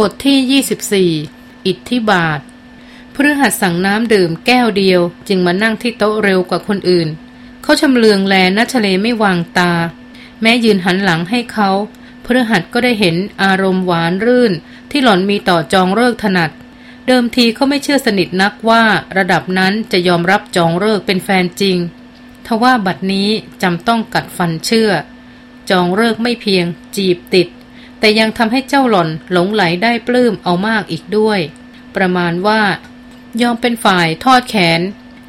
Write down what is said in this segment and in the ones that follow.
บทที่ 24 อิทธิบาทพฤหัสสั่งน้ำดื่มแก้วเดียว จึงมานั่งที่โต๊ะเร็วกว่าคนอื่น เขาชำเลืองแลนัชเลไม่วางตา แม้ยืนหันหลังให้เขาพฤหัสก็ได้เห็นอารมณ์หวานรื่น ที่หล่อนมีต่อจองเลิกถนัด เดิมทีเขาไม่เชื่อสนิทนักว่าระดับนั้นจะยอมรับจองเลิกเป็นแฟนจริงทว่าบัดนี้จำต้องกัดฟันเชื่อ จองเลิกไม่เพียง จีบติด แต่ยังทำให้เจ้าหล่อนหลงไหลได้ปลื้มเอามากอีกด้วย ประมาณว่ายอมเป็นฝ่ายทอดแขน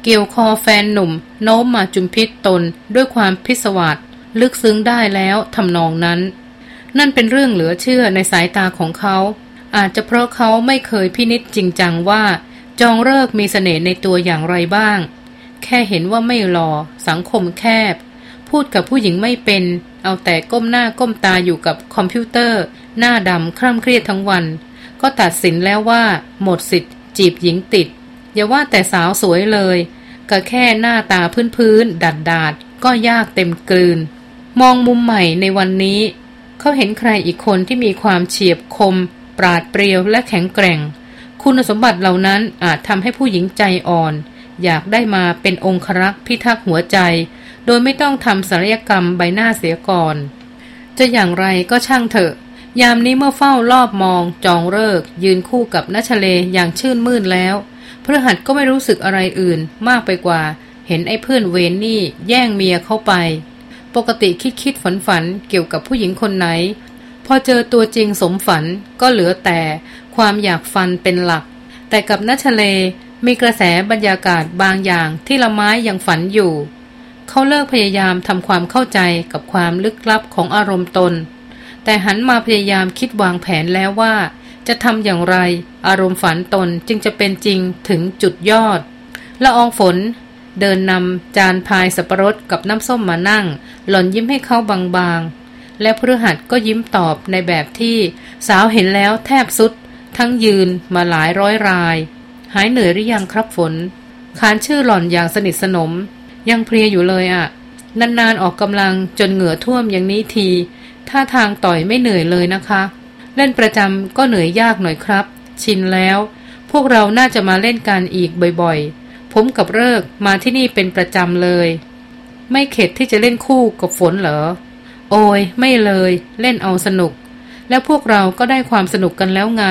เกี่ยวคอแฟนหนุ่ม โน้มมาจุมพิษตนด้วยความพิศวาสลึกซึ้งได้แล้วทำนองนั้น นั่นเป็นเรื่องเหลือเชื่อในสายตาของเขา อาจจะเพราะเขาไม่เคยพินิษจริงจังว่า จองเลิกมีเสน่ห์ในตัวอย่างไรบ้าง แค่เห็นว่าไม่หลอ่อสังคมแคบ พูดกับผู้หญิงไม่เป็น เอาแต่ก้มหน้าก้มตาอยู่กับคอมพิวเตอร์ หน้าดำคร่ำเครียดทั้งวัน ก็ตัดสินแล้วว่า หมดสิทธิ์ จีบหญิงติด อย่าว่าแต่สาวสวยเลยก็แค่หน้าตาพื้นๆดัดดาดก็ยากเต็มกลืน มองมุมใหม่ในวันนี้ เขาเห็นใครอีกคนที่มีความเฉียบคม ปราดเปรียวและแข็งแกร่ง คุณสมบัติเหล่านั้นอาจทำให้ผู้หญิงใจอ่อน อยากได้มาเป็นองครักษ์พิทักษ์หัวใจ โดยไม่ต้องทำศัลยกรรมใบหน้าเสียก่อน จะอย่างไรก็ช่างเถอะ ยามนี้เมื่อเฝ้ารอบมอง จองเลิก ยืนคู่กับนัชเลอย่างชื่นมื่นแล้วพระหัตก็ไม่รู้สึกอะไรอื่นมากไปกว่า เห็นไอ้เพื่อนเวนนี่แย่งเมียเข้าไป ปกติคิดคิดฝันฝันเกี่ยวกับผู้หญิงคนไหน พอเจอตัวจริงสมฝันก็เหลือแต่ความอยากฟันเป็นหลัก แต่กับนัชเลมีกระแสบรรยากาศบางอย่างที่ละไม้ยังฝันอยู่ เขาเลิกพยายามทำความเข้าใจกับความลึกลับของอารมณ์ตน แต่หันมาพยายามคิดวางแผนแล้วว่า จะทำอย่างไร อารมณ์ฝันตนจึงจะเป็นจริงถึงจุดยอดละอองฝนเดินนำจานพายสับปะรดกับน้ำส้มมานั่ง หล่อนยิ้มให้เขาบางๆ และพฤหัสก็ยิ้มตอบในแบบที่ สาวเห็นแล้วแทบสุด ทั้งยืนมาหลายร้อยราย หายเหนื่อยหรือยังครับฝน ขานชื่อหล่อนอย่างสนิทสนม ยังเพลียอยู่เลยอะ่ะ นานๆออกกำลังจนเหงื่อท่วมอย่างนี้ทีท่าทางต่อยไม่เหนื่อยเลยนะคะ เล่นประจำก็เหนื่อยยากหน่อยครับ ชินแล้ว พวกเราน่าจะมาเล่นกันอีกบ่อยๆ ผมกับเลิกมาที่นี่เป็นประจำเลย ไม่เข็ดที่จะเล่นคู่กับฝนเหรอ โอ้ยไม่เลย เล่นเอาสนุก แล้วพวกเราก็ได้ความสนุกกันแล้วไง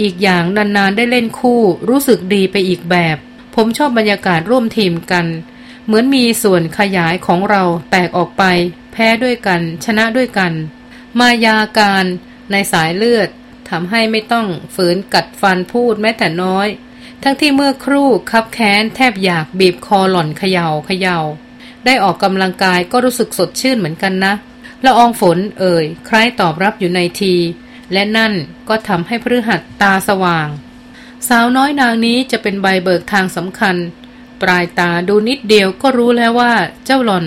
อีกอย่างนานๆได้เล่นคู่ รู้สึกดีไปอีกแบบ ผมชอบบรรยากาศร่วมทีมกัน เหมือนมีส่วนขยายของเราแตกออกไป แพ้ด้วยกัน ชนะด้วยกัน มายาการในสายเลือดทำให้ไม่ต้องฝืนกัดฟันพูดแม้แต่น้อย ทั้งที่เมื่อครู่คับแค้นแทบอยากบีบคอหล่อนเขยา่าเขยา่าได้ออกกำลังกายก็รู้สึกสดชื่นเหมือนกันนะละอองฝนเอ่ยคล้ายตอบรับอยู่ในที และนั่นก็ทำให้พฤหัสตาสว่าง สาวน้อยนางนี้จะเป็นใบเบิกทางสำคัญ ปลายตาดูนิดเดียวก็รู้แล้วว่าเจ้าหล่อน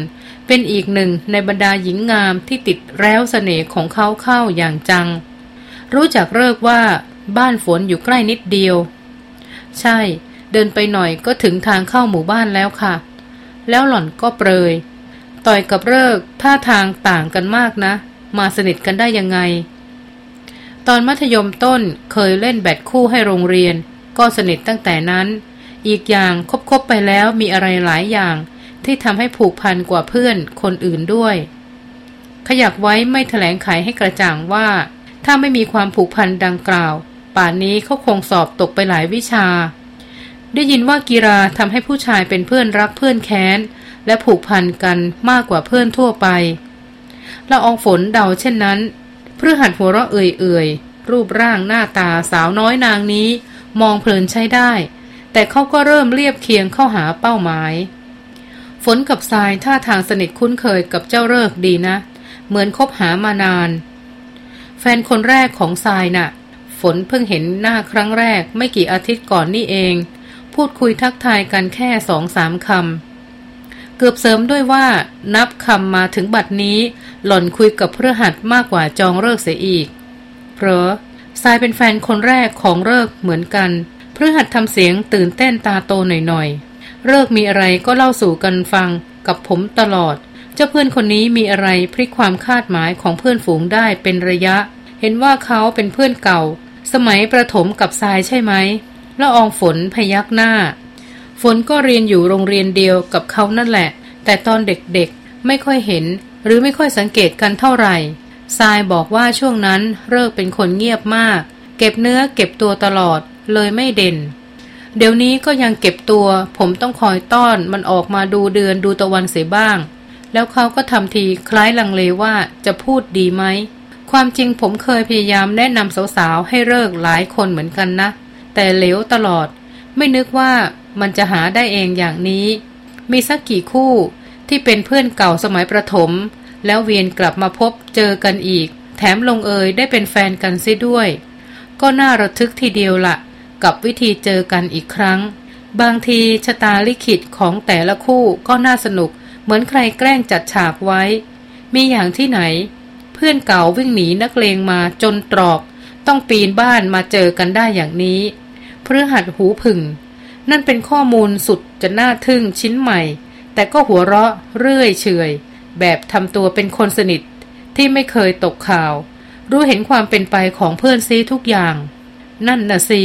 เป็นอีกหนึ่งในบรรดาหญิงงามที่ติดแล้วเสน่ห์ของเขาเข้าอย่างจัง รู้จักเลิกว่าบ้านฝนอยู่ใกล้นิดเดียว ใช่ เดินไปหน่อยก็ถึงทางเข้าหมู่บ้านแล้วค่ะ แล้วหล่อนก็เปรย ต่อยกับเลิกท่าทางต่างกันมากนะ มาสนิทกันได้ยังไง ตอนมัธยมต้นเคยเล่นแบดคู่ให้โรงเรียน ก็สนิทตั้งแต่นั้น อีกอย่างคบๆไปแล้วมีอะไรหลายอย่าง ที่ทำให้ผูกพันกว่าเพื่อนคนอื่นด้วย ขยักไว้ไม่แถลงไขให้กระจ่างว่า ถ้าไม่มีความผูกพันดังกล่าว ป่านนี้เขาคงสอบตกไปหลายวิชา ได้ยินว่ากีราทำให้ผู้ชายเป็นเพื่อนรักเพื่อนแค้น และผูกพันกันมากกว่าเพื่อนทั่วไปละอองฝนเดาเช่นนั้นเพื่อหัดหัวเราะเอื่อยๆรูปร่างหน้าตาสาวน้อยนางนี้ มองเพลินใช้ได้ แต่เขาก็เริ่มเรียบเคียงเข้าหาเป้าหมาย ฝนกับทรายท่าทางสนิทคุ้นเคยกับเจ้าเลิกดีนะ เหมือนคบหามานาน แฟนคนแรกของทรายนะ่ะ ฝนเพิ่งเห็นหน้าครั้งแรกไม่กี่อาทิตย์ก่อนนี่เอง พูดคุยทักทายกันแค่สองสามคำ เกือบเสริมด้วยว่า นับคำมาถึงบัดนี้ หล่อนคุยกับเพื่อหัดมากกว่าจองเลิกเสียอีก เพราะทรายเป็นแฟนคนแรกของเลิกเหมือนกัน พฤหัสทำเสียงตื่นเต้นตาโตหน่อยๆ เลิกมีอะไรก็เล่าสู่กันฟังกับผมตลอด เจ้าเพื่อนคนนี้มีอะไรพลิกความคาดหมายของเพื่อนฝูงได้เป็นระยะ เห็นว่าเขาเป็นเพื่อนเก่า สมัยประถมกับทรายใช่ไหมละอองฝนพยักหน้า ฝนก็เรียนอยู่โรงเรียนเดียวกับเขานั่นแหละ แต่ตอนเด็กๆไม่ค่อยเห็น หรือไม่ค่อยสังเกตกันเท่าไหร่ทรายบอกว่าช่วงนั้นเลิกเป็นคนเงียบมาก เก็บเนื้อเก็บตัวตลอด เลยไม่เด่น เดี๋ยวนี้ก็ยังเก็บตัว ผมต้องคอยต้อนมันออกมาดูเดือนดูตะวันเสียบ้าง แล้วเขาก็ทำทีคล้ายลังเลว่าจะพูดดีไหม ความจริงผมเคยพยายามแนะนำสาวๆให้เลิกหลายคนเหมือนกันนะ แต่เหลวตลอด ไม่นึกว่ามันจะหาได้เองอย่างนี้ มีสักกี่คู่ที่เป็นเพื่อนเก่าสมัยประถม แล้วเวียนกลับมาพบเจอกันอีก แถมลงเอยได้เป็นแฟนกันซิด้วย ก็น่าระทึกทีเดียวละ กับวิธีเจอกันอีกครั้ง บางทีชะตาลิขิตของแต่ละคู่ก็น่าสนุก เหมือนใครแกล้งจัดฉากไว้ มีอย่างที่ไหน เพื่อนเก่าวิ่งหนีนักเลงมาจนตรอก ต้องปีนบ้านมาเจอกันได้อย่างนี้เพื่อหัดหูผึ่ง นั่นเป็นข้อมูลสุดจะน่าทึ่งชิ้นใหม่ แต่ก็หัวเราะเรื่อยเฉยแบบทำตัวเป็นคนสนิทที่ไม่เคยตกข่าว รู้เห็นความเป็นไปของเพื่อนซีทุกอย่าง นั่นน่ะสิ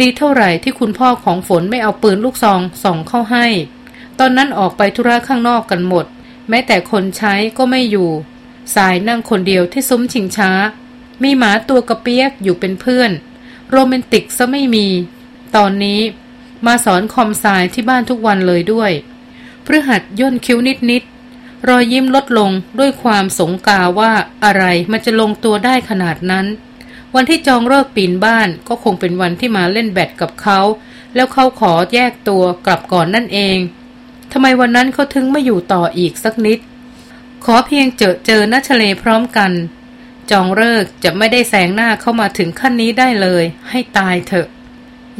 ดีเท่าไหร่ที่คุณพ่อของฝนไม่เอาปืนลูกซองส่องเข้าให้ ตอนนั้นออกไปธุระข้างนอกกันหมด แม้แต่คนใช้ก็ไม่อยู่ สายนั่งคนเดียวที่ซุ้มชิงช้า มีหมาตัวกระเปียกอยู่เป็นเพื่อน โรแมนติกซะไม่มี ตอนนี้มาสอนคอมสายที่บ้านทุกวันเลยด้วยพฤหัสย่นคิ้วนิดๆรอยยิ้มลดลงด้วยความสงกาว่าอะไรมันจะลงตัวได้ขนาดนั้น วันที่จองเลิกปีนบ้านก็คงเป็นวันที่มาเล่นแบดกับเขา แล้วเขาขอแยกตัวกลับก่อนนั่นเองทำไมวันนั้นเขาถึงไม่อยู่ต่ออีกสักนิด ขอเพียงเจอเจอนัชเลพร้อมกัน จองเลิกจะไม่ได้แสงหน้าเข้ามาถึงขั้นนี้ได้เลย ให้ตายเถอะ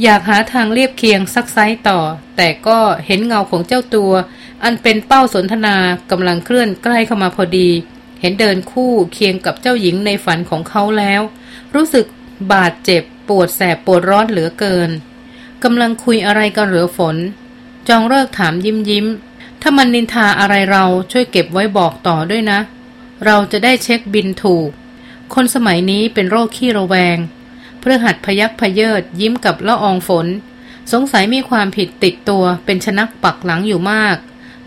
อยากหาทางเรียบเคียงซักไซต่อ แต่ก็เห็นเงาของเจ้าตัว อันเป็นเป้าสนทนากำลังเคลื่อนใกล้เข้ามาพอดี เห็นเดินคู่เคียงกับเจ้าหญิงในฝันของเขาแล้ว รู้สึกบาดเจ็บปวดแสบปวดร้อนเหลือเกินกำลังคุยอะไรกันเหลือฝน จองเลิกถามยิ้มยิ้ม ถ้ามันนินทาอะไรเราช่วยเก็บไว้บอกต่อด้วยนะ เราจะได้เช็คบินถูก คนสมัยนี้เป็นโรคขี้ระแวง เพื่อหัดพยักพเยิดยิ้มกับละอองฝน สงสัยมีความผิดติดตัวเป็นชนักปักหลังอยู่มาก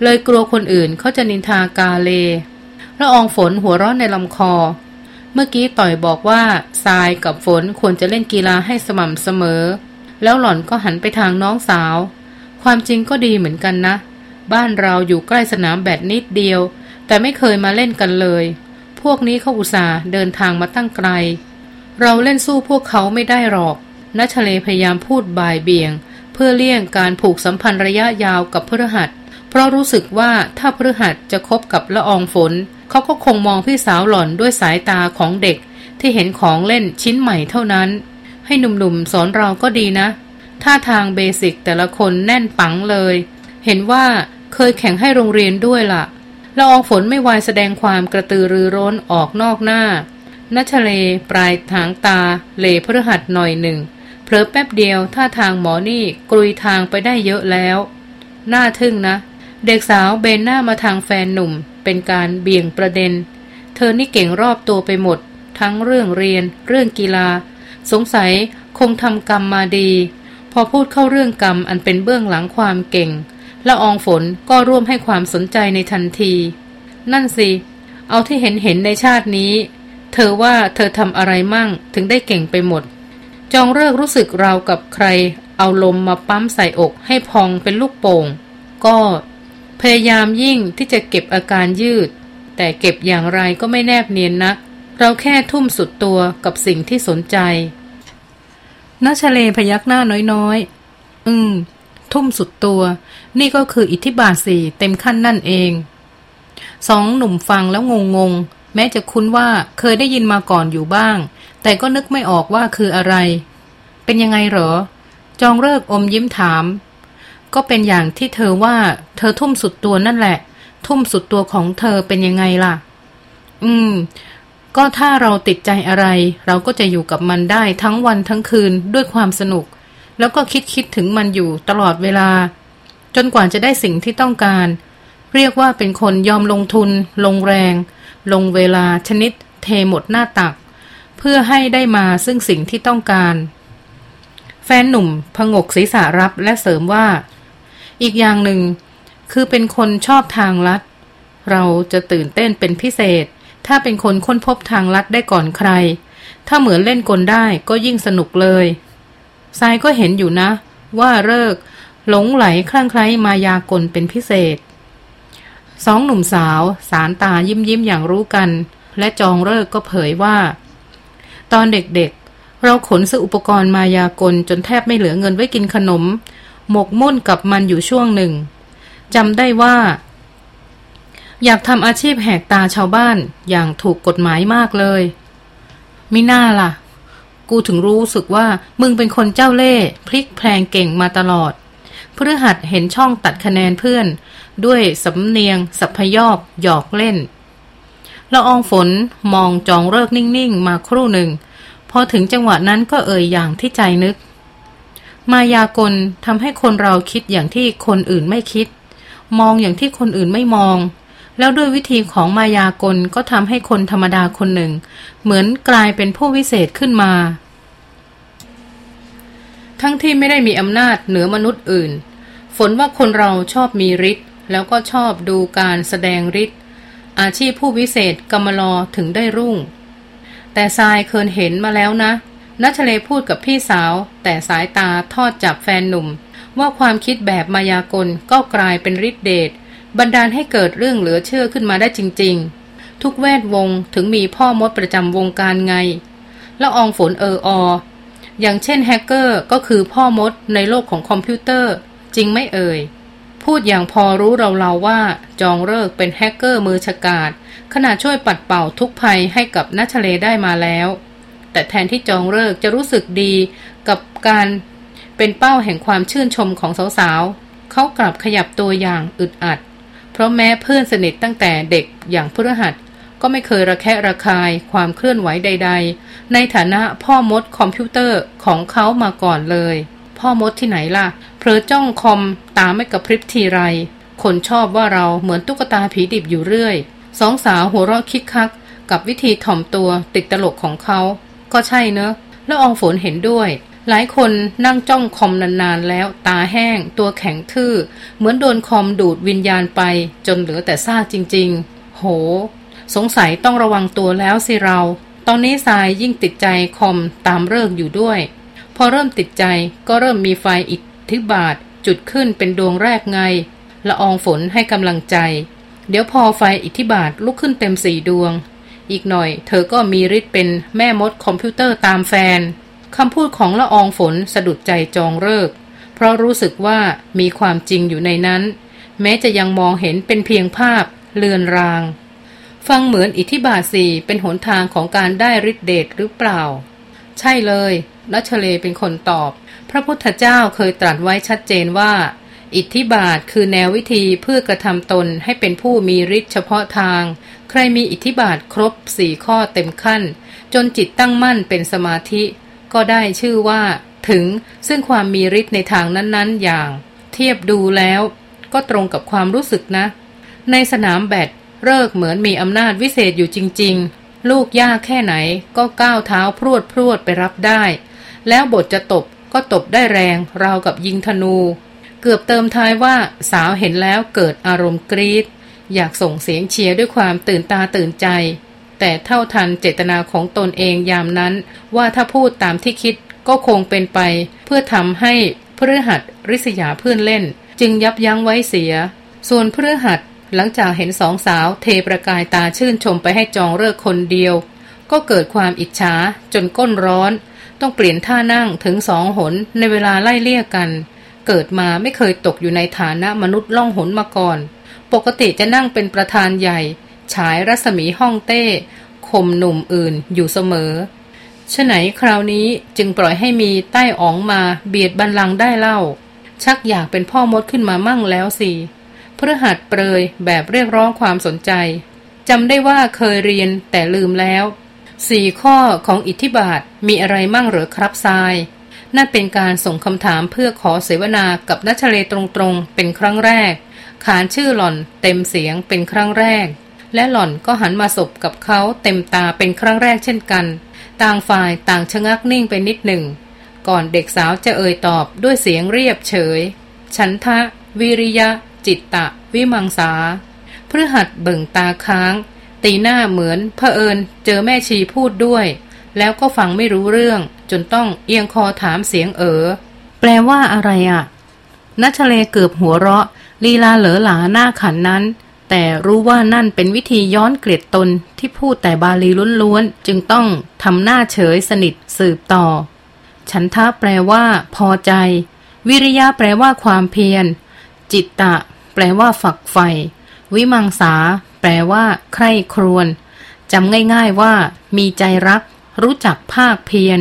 เลยกลัวคนอื่นเขาจะนินทากาเล ละอองฝนหัวร้อนในลำคอ เมื่อกี้ต่อยบอกว่าทรายกับฝนควรจะเล่นกีฬาให้สม่ำเสมอ แล้วหล่อนก็หันไปทางน้องสาว ความจริงก็ดีเหมือนกันนะ บ้านเราอยู่ใกล้สนามแบดนิดเดียว แต่ไม่เคยมาเล่นกันเลย พวกนี้เขาอุตส่าห์เดินทางมาตั้งไกล เราเล่นสู้พวกเขาไม่ได้หรอกนัชเลพยายามพูดบ่ายเบี่ยง เพื่อเลี่ยงการผูกสัมพันธ์ระยะยาวกับพฤหัส เพราะรู้สึกว่าถ้าพฤหัสจะคบกับละอองฝน เขาก็คงมองพี่สาวหล่อนด้วยสายตาของเด็ก ที่เห็นของเล่นชิ้นใหม่เท่านั้น ให้หนุ่มๆสอนเราก็ดีนะท่าทางเบสิกแต่ละคนแน่นปังเลย เห็นว่าเคยแข่งให้โรงเรียนด้วยละ่ะละอองฝนไม่วายแสดงความกระตือรือร้นออกนอกหน้านัชเลปลายทางตาเลพฤหัสหน่อยหนึ่งเพลอแป๊บเดียวท่าทางหมอนี่กลุยทางไปได้เยอะแล้ว น่าทึ่งนะ เด็กสาวเบนหน้ามาทางแฟนหนุ่ม เป็นการเบี่ยงประเด็น เธอนี่เก่งรอบตัวไปหมด ทั้งเรื่องเรียน เรื่องกีฬา สงสัยคงทำกรรมมาดี พอพูดเข้าเรื่องกรรมอันเป็นเบื้องหลังความเก่งละอองฝนก็ร่วมให้ความสนใจในทันที นั่นสิ เอาที่เห็นเห็นในชาตินี้ เธอว่าเธอทำอะไรมั่งถึงได้เก่งไปหมด จองเลิกรู้สึกราวกับใคร เอาลมมาปั๊มใส่อกให้พองเป็นลูกโป่ง ก็ พยายามยิ่งที่จะเก็บอาการยืด แต่เก็บอย่างไรก็ไม่แนบเนียนนัก เราแค่ทุ่มสุดตัวกับสิ่งที่สนใจนาชเลพยักหน้าน้อยๆ อืม ทุ่มสุดตัว นี่ก็คืออิทธิบาทสี่เต็มขั้นนั่นเอง สองหนุ่มฟังแล้วงงๆแม้จะคุ้นว่าเคยได้ยินมาก่อนอยู่บ้าง แต่ก็นึกไม่ออกว่าคืออะไร เป็นยังไงเหรอ จองเลิกอมยิ้มถาม ก็เป็นอย่างที่เธอว่า เธอทุ่มสุดตัวนั่นแหละ ทุ่มสุดตัวของเธอเป็นยังไงล่ะ อืม ก็ถ้าเราติดใจอะไร เราก็จะอยู่กับมันได้ทั้งวันทั้งคืนด้วยความสนุก แล้วก็คิดคิดถึงมันอยู่ตลอดเวลา จนกว่าจะได้สิ่งที่ต้องการ เรียกว่าเป็นคนยอมลงทุน ลงแรง ลงเวลาชนิด เทหมดหน้าตัก เพื่อให้ได้มาซึ่งสิ่งที่ต้องการแฟนหนุ่มพงกศีรษะรับและเสริมว่า อีกอย่างหนึ่ง คือเป็นคนชอบทางลัด เราจะตื่นเต้นเป็นพิเศษ ถ้าเป็นคนค้นพบทางลัดได้ก่อนใคร ถ้าเหมือนเล่นกลได้ก็ยิ่งสนุกเลยทรายก็เห็นอยู่นะ ว่าเลิกหลงไหลคลั่งไคล้มายากลเป็นพิเศษ สองหนุ่มสาว สารตายิ้มยิ้มอย่างรู้กัน และจองเลิกก็เผยว่า ตอนเด็กๆ เราขนซื้ออุปกรณ์มายากลจนแทบไม่เหลือเงินไว้กินขนม หมกมุ่นกับมันอยู่ช่วงหนึ่งจำได้ว่า อยากทำอาชีพแหกตาชาวบ้านอย่างถูกกฎหมายมากเลยมิน่าล่ะ กูถึงรู้สึกว่ามึงเป็นคนเจ้าเล่ห์พลิกแพลงเก่งมาตลอดพฤหัสเห็นช่องตัดคะแนนเพื่อน ด้วยสำเนียง สัพยอบหยอกเล่นละอองฝนมองจองเลิกนิ่ง ๆ มาครู่หนึ่ง พอถึงจังหวะนั้นก็เอ่ยอย่างที่ใจนึก มายากลทำให้คนเราคิดอย่างที่คนอื่นไม่คิด มองอย่างที่คนอื่นไม่มอง แล้วด้วยวิธีของมายากลก็ทำให้คนธรรมดาคนหนึ่ง เหมือนกลายเป็นผู้วิเศษขึ้นมา ทั้งที่ไม่ได้มีอำนาจเหนือมนุษย์อื่น ฝนว่าคนเราชอบมีฤทธิ์แล้วก็ชอบดูการแสดงฤทธิ์อาชีพผู้วิเศษกรรมลอถึงได้รุ่ง แต่ทรายเคยเห็นมาแล้วนะ นัชเลพูดกับพี่สาว แต่สายตาทอดจับแฟนหนุ่ม ว่าความคิดแบบมายากลก็กลายเป็นฤทธิเดชบันดาลให้เกิดเรื่องเหลือเชื่อขึ้นมาได้จริง ๆ ทุกแวดวงถึงมีพ่อมดประจำวงการไงแล้วอองฝนเอออ อย่างเช่นแฮกเกอร์ก็คือพ่อมดในโลกของคอมพิวเตอร์ จริงไม่เอ่ย พูดอย่างพอรู้เลาๆว่าจองฤกษ์เป็นแฮกเกอร์มือฉกาจขณะช่วยปัดเป่าทุกภัยให้กับนัชเลได้มาแล้ว แต่แทนที่จองฤกษ์จะรู้สึกดีกับการเป็นเป้าแห่งความชื่นชมของสาวๆ เขากลับขยับตัวอย่างอึดอัด เพราะแม้เพื่อนสนิทตั้งแต่เด็กอย่างพฤหัสก็ไม่เคยระแคะระคายความเคลื่อนไหวใด ๆ ในฐานะพ่อมดคอมพิวเตอร์ของเขามาก่อนเลย พ่อมดที่ไหนล่ะ เพลอจ้องคอมตาไม่กระพริบทีไร คนชอบว่าเราเหมือนตุ๊กตาผีดิบอยู่เรื่อย สองสาวหัวเราะคิกคัก กับวิธีถ่อมตัวติดตลกของเขา ก็ใช่เนอะแล้วอองฝนเห็นด้วย หลายคนนั่งจ้องคอมนานๆแล้ว ตาแห้ง ตัวแข็งทื่อ เหมือนโดนคอมดูดวิญญาณไป จนเหลือแต่ซากจริง ๆ โห สงสัยต้องระวังตัวแล้วสิเรา ตอนนี้สายยิ่งติดใจคอมตามเลิกอยู่ด้วย พอเริ่มติดใจก็เริ่มมีไฟอิทธิบาท จุดขึ้นเป็นดวงแรกไงละอองฝนให้กำลังใจ เดี๋ยวพอไฟอิทธิบาทลุกขึ้นเต็มสี่ดวง อีกหน่อย เธอก็มีฤทธิ์เป็นแม่มดคอมพิวเตอร์ตามแฟนคำพูดของละอองฝนสะดุดใจจองเลิก เพราะรู้สึกว่ามีความจริงอยู่ในนั้น แม้จะยังมองเห็นเป็นเพียงภาพ เลือนราง ฟังเหมือนอิทธิบาทสี่เป็นหนทางของการได้ฤทธิเดชหรือเปล่า ใช่เลยนัชเลเป็นคนตอบ พระพุทธเจ้าเคยตรัสไว้ชัดเจนว่า อิทธิบาทคือแนววิธีเพื่อกระทำตนให้เป็นผู้มีฤทธิ์เฉพาะทาง ใครมีอิทธิบาทครบสี่ข้อเต็มขั้น จนจิตตั้งมั่นเป็นสมาธิ ก็ได้ชื่อว่า ถึงซึ่งความมีฤทธิ์ในทางนั้นๆ อย่าง เทียบดูแล้ว ก็ตรงกับความรู้สึกนะ ในสนามแบดเลิกเหมือนมีอำนาจวิเศษอยู่จริง ๆ ลูกยากแค่ไหนก็ก้าวเท้าพรวดพรวดไปรับได้ แล้วบทจะตบก็ตบได้แรงราวกับยิงธนู เกือบเติมท้ายว่าสาวเห็นแล้วเกิดอารมณ์กรีดอยากส่งเสียงเชียร์ด้วยความตื่นตาตื่นใจ แต่เท่าทันเจตนาของตนเองยามนั้น ว่าถ้าพูดตามที่คิดก็คงเป็นไป เพื่อทำให้พฤหัสริษยาเพื่อนเล่น จึงยับยั้งไว้เสีย ส่วนพฤหัสหลังจากเห็นสองสาวเทประกายตาชื่นชมไปให้จองเลิกคนเดียว ก็เกิดความอิจฉาจนก้นร้อน ต้องเปลี่ยนท่านั่งถึงสองหนในเวลาไล่เลี่ยกัน เกิดมาไม่เคยตกอยู่ในฐานะมนุษย์ล่องหนมาก่อน ปกติจะนั่งเป็นประธานใหญ่ ฉายรัศมีห้องเต้ข่มหนุ่มอื่นอยู่เสมอฉไหนคราวนี้จึงปล่อยให้มีใต้อ๋องมาเบียดบันลังได้เล่า ชักอยากเป็นพ่อมดขึ้นมามั่งแล้วสิพฤหัสเปรยแบบเรียกร้องความสนใจจำได้ว่าเคยเรียนแต่ลืมแล้วสี่ข้อของอิทธิบาทมีอะไรมั่งหรือครับทราย นั่นเป็นการส่งคำถามเพื่อขอเสวนากับนัชเลตรงๆ เป็นครั้งแรก ขานชื่อหล่อนเต็มเสียงเป็นครั้งแรก และหล่อนก็หันมาสบกับเขาเต็มตาเป็นครั้งแรกเช่นกัน ต่างฝ่ายต่างชะงักนิ่งไปนิดหนึ่ง ก่อนเด็กสาวจะเอ่ยตอบด้วยเสียงเรียบเฉย ฉันทะ วิริยะ จิตตะ วิมังสาพฤหัสเบิ่งตาค้าง ตีหน้าเหมือนเผอิญเจอแม่ชีพูดด้วย แล้วก็ฟังไม่รู้เรื่อง จนต้องเอียงคอถามเสียงเออ แปลว่าอะไรอะ่ะนัชเลเกือบหัวเราะ ลีลาเหลอหลาหน้าขันนั้น แต่รู้ว่านั่นเป็นวิธีย้อนเกลียดตนที่พูดแต่บาลีล้วนๆ จึงต้องทำหน้าเฉยสนิทสืบต่อ ฉันทะแปลว่า พอใจ วิริยะแปลว่าความเพียร จิตตะ แปลว่าฝักใฝ่วิมังสา แปลว่า ใคร่ครวญจำง่าย ๆว่า มีใจรัก รู้จักภาคเพียร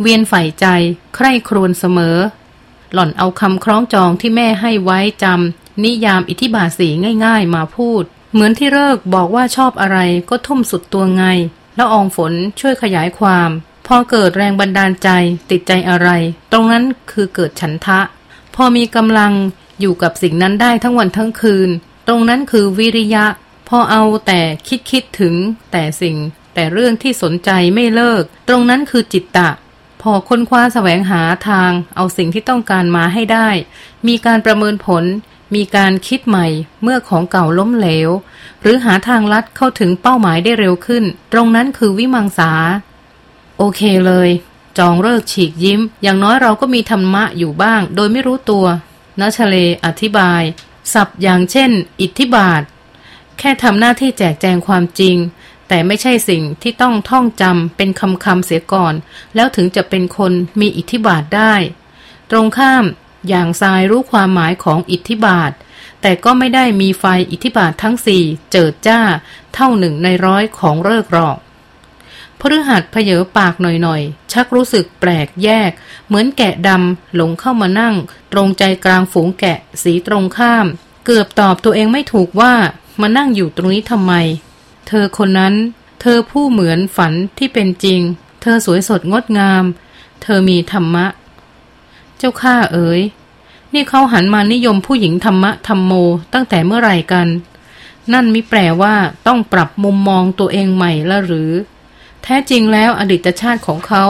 เวียนใฝ่ใจ ใคร่ครวญเสมอ หล่อนเอาคำคล้องจองที่แม่ให้ไว้จำนิยามอิทธิบาสีง่ายๆ มาพูด เหมือนที่เลิกบอกว่าชอบอะไรก็ทุ่มสุดตัวไง แล้วองฝนช่วยขยายความ พอเกิดแรงบันดาลใจติดใจอะไร ตรงนั้นคือเกิดฉันทะ พอมีกำลังอยู่กับสิ่งนั้นได้ทั้งวันทั้งคืน ตรงนั้นคือวิริยะ พอเอาแต่คิดคิดถึงแต่สิ่ง แต่เรื่องที่สนใจไม่เลิก ตรงนั้นคือจิตตะ พอค้นคว้าแสวงหาทาง เอาสิ่งที่ต้องการมาให้ได้ มีการประเมินผล มีการคิดใหม่เมื่อของเก่าล้มเหลว หรือหาทางลัดเข้าถึงเป้าหมายได้เร็วขึ้น ตรงนั้นคือวิมังสา โอเคเลย จองเลิกฉีกยิ้ม อย่างน้อยเราก็มีธรรมะอยู่บ้าง โดยไม่รู้ตัวนัชเลอธิบายศัพท์อย่างเช่น อิทธิบาท แค่ทำหน้าที่แจกแจงความจริง แต่ไม่ใช่สิ่งที่ต้องท่องจำเป็นคำคำเสียก่อน แล้วถึงจะเป็นคนมีอิทธิบาทได้ ตรงข้ามอย่างทรายรู้ความหมายของอิทธิบาท แต่ก็ไม่ได้มีไฟอิทธิบาททั้งสี่เจิดจ้า เท่าหนึ่งในร้อยของเลิกหรอกพฤหัสเพเยอปากหน่อยๆ ชักรู้สึกแปลกแยก เหมือนแกะดำหลงเข้ามานั่ง ตรงใจกลางฝูงแกะสีตรงข้าม เกือบตอบตัวเองไม่ถูกว่ามานั่งอยู่ตรงนี้ทำไม ธอคนนั้น เธอผู้เหมือนฝันที่เป็นจริง เธอสวยสดงดงาม เธอมีธรรมะ เจ้าข้าเอ๋ย นี่เขาหันมานิยมผู้หญิงธรรมะธรรมโมตั้งแต่เมื่อไหร่กัน นั่นมิแปลว่าต้องปรับมุมมองตัวเองใหม่ละหรือ แท้จริงแล้วอดีตชาติของเขา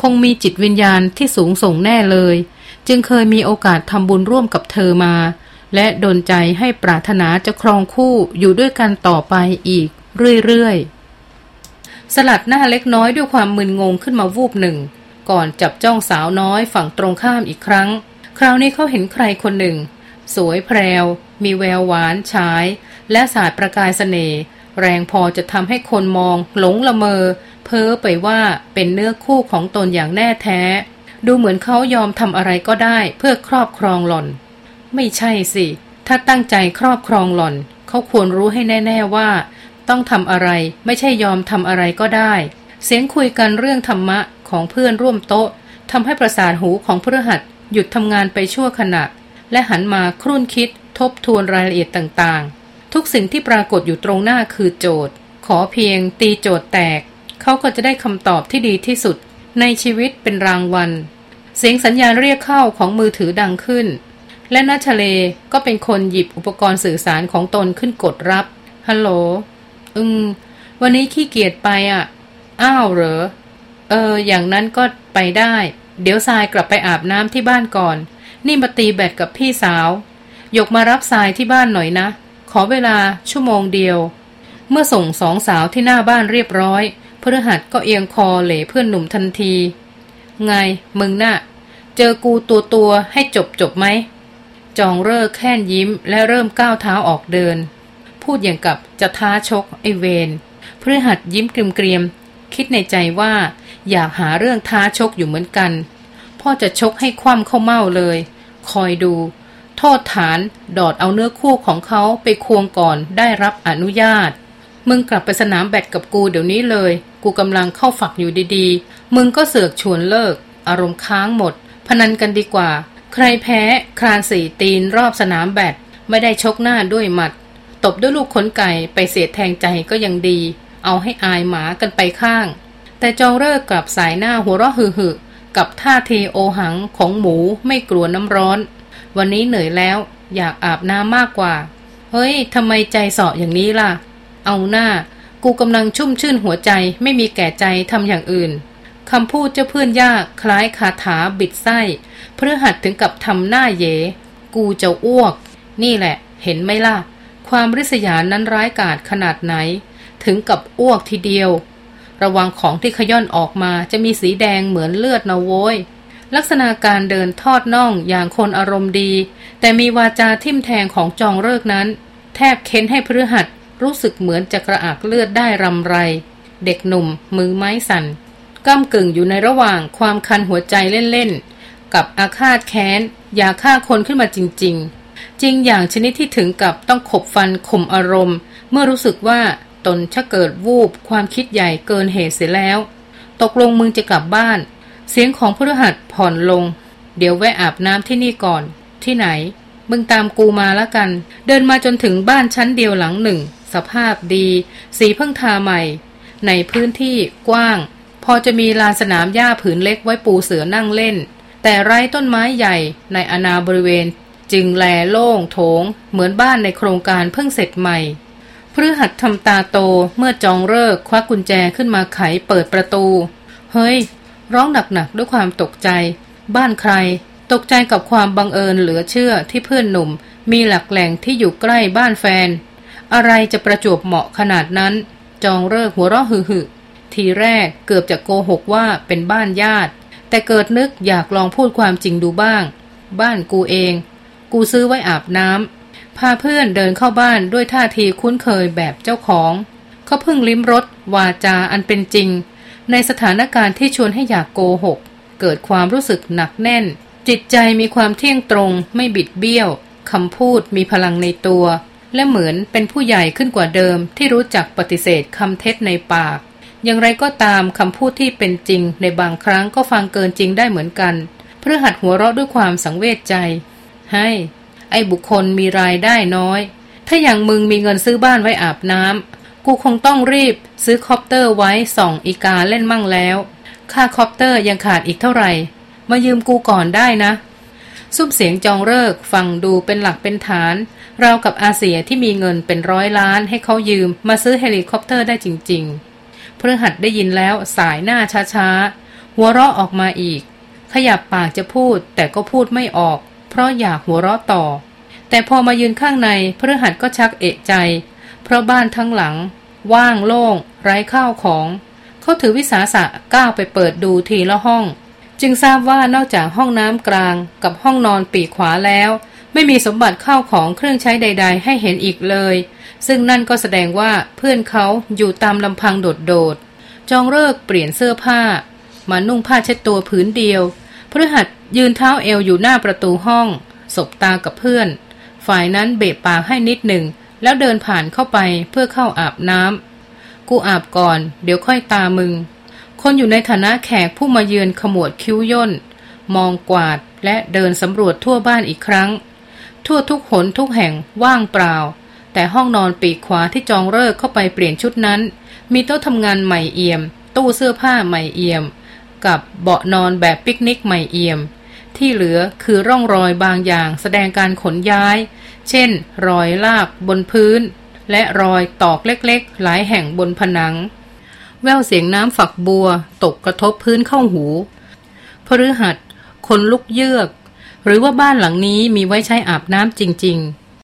คงมีจิตวิญญาณที่สูงส่งแน่เลย จึงเคยมีโอกาสทำบุญร่วมกับเธอมาและดนใจให้ปรารถนาจะครองคู่อยู่ด้วยกันต่อไปอีก เรื่อยๆ สลัดหน้าเล็กน้อยด้วยความมึนงงขึ้นมาวูบหนึ่ง ก่อนจับจ้องสาวน้อยฝั่งตรงข้ามอีกครั้ง คราวนี้เขาเห็นใครคนหนึ่ง สวยแพรว มีแววหวานฉาย และสาดประกายสเสน่ห์แรงพอจะทำให้คนมองหลงละเมอ เพ้อไปว่าเป็นเนื้อคู่ของตนอย่างแน่แท้ ดูเหมือนเขายอมทำอะไรก็ได้เพื่อครอบครองหล่อน ไม่ใช่สิ ถ้าตั้งใจครอบครองหล่อน เขาควรรู้ให้แน่ ๆว่า ต้องทำอะไร ไม่ใช่ยอมทำอะไรก็ได้ เสียงคุยกันเรื่องธรรมะของเพื่อนร่วมโต๊ะทำให้ประสาทหูของพฤหัสหยุดทำงานไปชั่วขณะ และหันมาครุ่นคิด ทบทวนรายละเอียดต่างๆ ทุกสิ่งที่ปรากฏอยู่ตรงหน้าคือโจทย์ ขอเพียงตีโจทย์แตก เขาก็จะได้คำตอบที่ดีที่สุด ในชีวิตเป็นรางวัล เสียงสัญญาณเรียกเข้าของมือถือดังขึ้น และนัชเลก็เป็นคนหยิบอุปกรณ์สื่อสารของตนขึ้นกดรับฮัลโหล อืมวันนี้ขี้เกียจไปอะ อ้าวเหรอ เออ อย่างนั้นก็ไปได้ เดี๋ยวทรายกลับไปอาบน้ำที่บ้านก่อน นี่มาตีแบตกับพี่สาว ยกมารับทรายที่บ้านหน่อยนะ ขอเวลาชั่วโมงเดียว เมื่อส่งสองสาวที่หน้าบ้านเรียบร้อยพฤหัสก็เอียงคอเหล่เพื่อนหนุ่มทันที ไง มึงนะ่ะ เจอกูตัวตัวให้จบจบไหม จองเลิกแค่นยิ้มและเริ่มก้าวเท้าออกเดิน พูดอย่างกับจะท้าชกไอเวนพฤหัสยิ้มเกรียมๆคิดในใจว่า อยากหาเรื่องท้าชกอยู่เหมือนกัน พ่อจะชกให้คว่ำเข้าเมาเลย คอยดู โทษฐานดอดเอาเนื้อคู่ของเขาไปควงก่อนได้รับอนุญาต มึงกลับไปสนามแบดกับกูเดี๋ยวนี้เลย กูกำลังเข้าฝักอยู่ดีๆ มึงก็เสือกชวนเลิก อารมณ์ค้างหมด พนันกันดีกว่า ใครแพ้คลานสี่ตีนรอบสนามแบดไม่ได้ชกหน้าด้วยหมัด ตบด้วยลูกขนไก่ไปเสียแทงใจก็ยังดี เอาให้อายหมากันไปข้าง แต่จองเลิกกับสายหน้าหัวเราะหึ่กับท่าเทโอหังของหมูไม่กลัวน้ำร้อน วันนี้เหนื่อยแล้วอยากอาบน้ำมากกว่า เฮ้ยทำไมใจสาะอย่างนี้ล่ะ เอาหน้ากูกูกำลังชุ่มชื่นหัวใจไม่มีแก่ใจทำอย่างอื่นคำพูดเจ้าเพื่อนยากคล้ายคาถาบิดไส้เพื่อหัดถึงกับทำหน้าเย กูจะอ้วก นี่แหละ เห็นไหมล่ะ ความริษยานั้นร้ายกาจขนาดไหน ถึงกับอ้วกทีเดียว ระวังของที่ขย่อนออกมาจะมีสีแดงเหมือนเลือดนะโว้ยลักษณะการเดินทอดน่องอย่างคนอารมณ์ดี แต่มีวาจาทิ่มแทงของจองเลิกนั้น แทบเค้นให้พฤหัสรู้สึกเหมือนจะกระอักเลือดได้รำไร เด็กหนุ่มมือไม้สัน่นก้ากึ่งอยู่ในระหว่างความคันหัวใจเล่นๆ กับอาฆาตแค้น อยากฆ่าคนขึ้นมาจริงๆ จริงอย่างชนิดที่ถึงกับต้องขบฟันข่มอารมณ์ เมื่อรู้สึกว่าตนชะเกิดวูบความคิดใหญ่เกินเหตุเสียแล้ว ตกลงมึงจะกลับบ้าน เสียงของพฤหัสผ่อนลง เดี๋ยวแวะอาบน้ำที่นี่ก่อน ที่ไหน มึงตามกูมาแล้วกัน เดินมาจนถึงบ้านชั้นเดียวหลังหนึ่ง สภาพดี สีเพิ่งทาใหม่ ในพื้นที่กว้าง พอจะมีลานสนามหญ้าผืนเล็กไว้ปูเสือนั่งเล่น แต่ไร้ต้นไม้ใหญ่ในอนาบริเวณ จึงแลโล่งโถง เหมือนบ้านในโครงการเพิ่งเสร็จใหม่พฤหัสทำตาโตเมื่อจองเลิกควักกุญแจขึ้นมาไขเปิดประตู เฮ้ย ร้องหนักๆด้วยความตกใจ บ้านใคร ตกใจกับความบังเอิญเหลือเชื่อที่เพื่อนหนุ่ม มีหลักแหล่งที่อยู่ใกล้บ้านแฟน อะไรจะประจวบเหมาะขนาดนั้น จองเลิกหัวเราะหึ่ทีแรกเกือบจะโกหกว่าเป็นบ้านญาติ แต่เกิดนึกอยากลองพูดความจริงดูบ้าง บ้านกูเอง กูซื้อไว้อาบน้ำพาเพื่อนเดินเข้าบ้านด้วยท่าทีคุ้นเคยแบบเจ้าของ เขาเพิ่งลิ้มรสวาจาอันเป็นจริง ในสถานการณ์ที่ชวนให้อยากโกหก เกิดความรู้สึกหนักแน่น จิตใจมีความเที่ยงตรง ไม่บิดเบี้ยวคำพูดมีพลังในตัว และเหมือนเป็นผู้ใหญ่ขึ้นกว่าเดิม ที่รู้จักปฏิเสธคำเท็จในปาก อย่างไรก็ตามคำพูดที่เป็นจริง ในบางครั้งก็ฟังเกินจริงได้เหมือนกันเพื่อหัดหัวเราะด้วยความสังเวชใจ ให้ ไอ้บุคคลมีรายได้น้อย ถ้าอย่างมึงมีเงินซื้อบ้านไว้อาบน้ำกูคงต้องรีบซื้อคอปเตอร์ไว้ส่องอีกาเล่นมั่งแล้ว ค่าคอปเตอร์ยังขาดอีกเท่าไหร่ มายืมกูก่อนได้นะซุบเสียงจองฤกษ์ฟังดูเป็นหลักเป็นฐาน ราวกับอาเสี่ยที่มีเงินเป็นร้อยล้านให้เขายืมมาซื้อเฮลิคอปเตอร์ได้จริงๆพฤหัสได้ยินแล้วส่ายหน้าช้าๆ หัวเราะออกมาอีก ขยับปากจะพูดแต่ก็พูดไม่ออก เพราะอยากหัวเราะต่อ แต่พอมายืนข้างในพฤหัสก็ชักเอะใจ เพราะบ้านทั้งหลัง ว่างโล่ง ไร้ข้าวของ เขาถือวิสาสะก้าวไปเปิดดูทีละห้อง จึงทราบว่านอกจากห้องน้ำกลางกับห้องนอนปีกขวาแล้ว ไม่มีสมบัติข้าวของเครื่องใช้ใด ๆ ให้เห็นอีกเลย ซึ่งนั่นก็แสดงว่าเพื่อนเขาอยู่ตามลำพังโดดๆจองเลิกเปลี่ยนเสื้อผ้า มานุ่งผ้าเช็ดตัวผืนเดียว ฤหัสยืนเท้าเอวอยู่หน้าประตูห้อง สบตากับเพื่อน ฝ่ายนั้นเบะปากให้นิดหนึ่ง แล้วเดินผ่านเข้าไปเพื่อเข้าอาบน้ำกูอาบก่อน เดี๋ยวค่อยตามึง คนอยู่ในฐานะแขกผู้มาเยือนขมวดคิ้วย่น มองกวาดและเดินสำรวจทั่วบ้านอีกครั้ง ทั่วทุกหนทุกแห่งว่างเปล่า แต่ห้องนอนปีกขวาที่จองเลิกเข้าไปเปลี่ยนชุดนั้น มีโต๊ะทำงานใหม่เอี่ยม ตู้เสื้อผ้าใหม่เอี่ยม กับเบาะนอนแบบปิกนิกใหม่เอี่ยม ที่เหลือคือร่องรอยบางอย่างแสดงการขนย้าย เช่น รอยลากบนพื้น และรอยตอกเล็กๆ หลายแห่งบนผนัง แววเสียงน้ำฝักบัว ตกกระทบพื้นเข้าหูพฤหัสคนลุกเยือก หรือว่าบ้านหลังนี้มีไว้ใช้อาบน้ำจริง ๆ